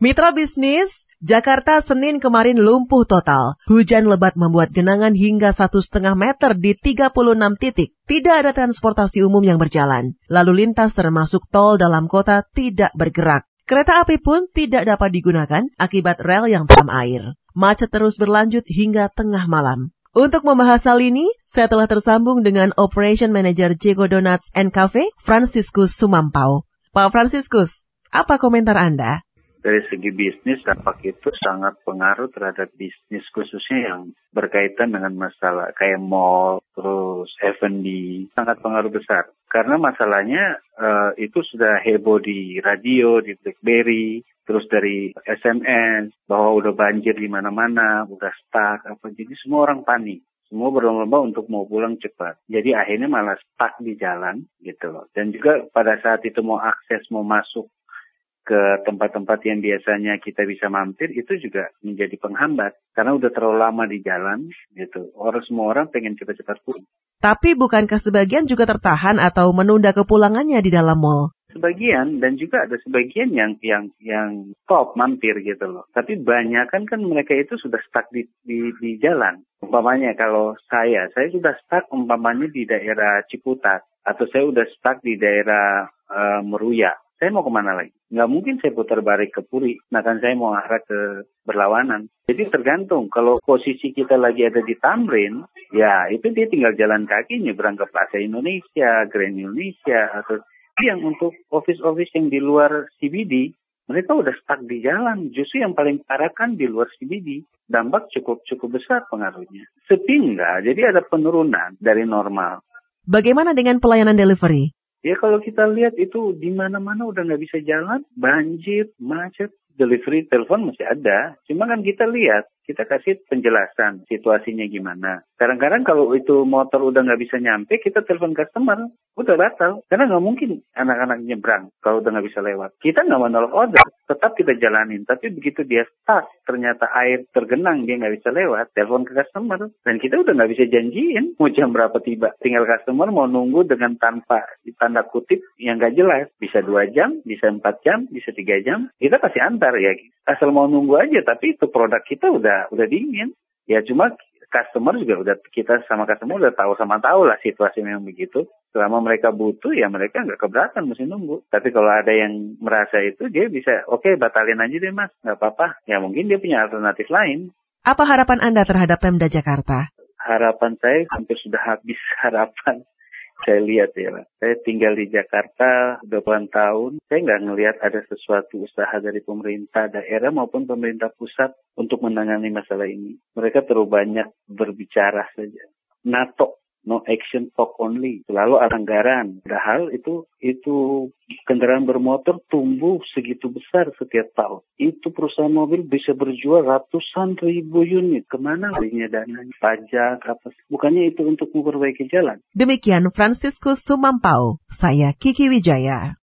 Mitra bisnis, Jakarta Senin kemarin lumpuh total. Hujan lebat membuat genangan hingga satu setengah meter di 36 titik. Tidak ada transportasi umum yang berjalan. Lalu lintas termasuk tol dalam kota tidak bergerak. Kereta api pun tidak dapat digunakan akibat rel yang terendam air. Macet terus berlanjut hingga tengah malam. Untuk membahas hal ini, saya telah tersambung dengan Operation Manager Jego Donuts and Cafe, Franciscus Sumampau. Pak Franciscus, apa komentar Anda? Dari segi bisnis dampak itu sangat pengaruh terhadap bisnis khususnya yang berkaitan dengan masalah kayak mall terus F&B sangat pengaruh besar karena masalahnya uh, itu sudah heboh di radio di BlackBerry terus dari SMS bahwa udah banjir di mana-mana udah stuck apa jadi semua orang panik semua berlomba-lomba untuk mau pulang cepat. Jadi akhirnya malah stuck di jalan gitu loh. Dan juga pada saat itu mau akses, mau masuk ke tempat-tempat yang biasanya kita bisa mampir itu juga menjadi penghambat karena udah terlalu lama di jalan gitu. Orang semua orang pengen cepat-cepat pulang. Tapi bukankah sebagian juga tertahan atau menunda kepulangannya di dalam mall? Sebagian dan juga ada sebagian yang yang yang stop mampir gitu loh. Tapi banyak kan kan mereka itu sudah stuck di di, di jalan. Umpamanya kalau saya, saya sudah stuck umpamanya di daerah Ciputat atau saya udah stuck di daerah uh, Meruya saya mau ke mana lagi? Nggak mungkin saya putar balik ke Puri, nah kan saya mau arah ke berlawanan. Jadi tergantung, kalau posisi kita lagi ada di Tamrin, ya itu dia tinggal jalan kaki nyebrang ke Plaza Indonesia, Grand Indonesia, atau yang untuk office-office yang di luar CBD, mereka udah stuck di jalan. Justru yang paling parah kan di luar CBD. Dampak cukup cukup besar pengaruhnya. Sepi enggak, jadi ada penurunan dari normal. Bagaimana dengan pelayanan delivery? Ya kalau kita lihat itu di mana-mana udah nggak bisa jalan, banjir, macet, delivery telepon masih ada. Cuma kan kita lihat kita kasih penjelasan situasinya gimana. Kadang-kadang kalau itu motor udah nggak bisa nyampe, kita telepon customer, udah batal. Karena nggak mungkin anak-anak nyebrang kalau udah nggak bisa lewat. Kita nggak menolak order, tetap kita jalanin. Tapi begitu dia start, ternyata air tergenang, dia nggak bisa lewat, telepon ke customer. Dan kita udah nggak bisa janjiin mau jam berapa tiba. Tinggal customer mau nunggu dengan tanpa tanda kutip yang nggak jelas. Bisa dua jam, bisa empat jam, bisa tiga jam. Kita pasti antar ya. Asal mau nunggu aja, tapi itu produk kita udah udah dingin. Ya cuma customer juga udah kita sama customer udah tahu sama tahu lah situasi memang begitu. Selama mereka butuh ya mereka nggak keberatan mesti nunggu. Tapi kalau ada yang merasa itu dia bisa oke okay, batalin aja deh mas nggak apa-apa. Ya mungkin dia punya alternatif lain. Apa harapan Anda terhadap Pemda Jakarta? Harapan saya hampir sudah habis harapan saya lihat ya, saya tinggal di Jakarta 20 tahun, saya nggak ngelihat ada sesuatu usaha dari pemerintah daerah maupun pemerintah pusat untuk menangani masalah ini. Mereka terlalu banyak berbicara saja. NATO no action talk only. Selalu anggaran. Padahal itu itu kendaraan bermotor tumbuh segitu besar setiap tahun. Itu perusahaan mobil bisa berjual ratusan ribu unit. Ke mana belinya dana? Pajak apa? Bukannya itu untuk memperbaiki jalan? Demikian Franciscus Sumampau. Saya Kiki Wijaya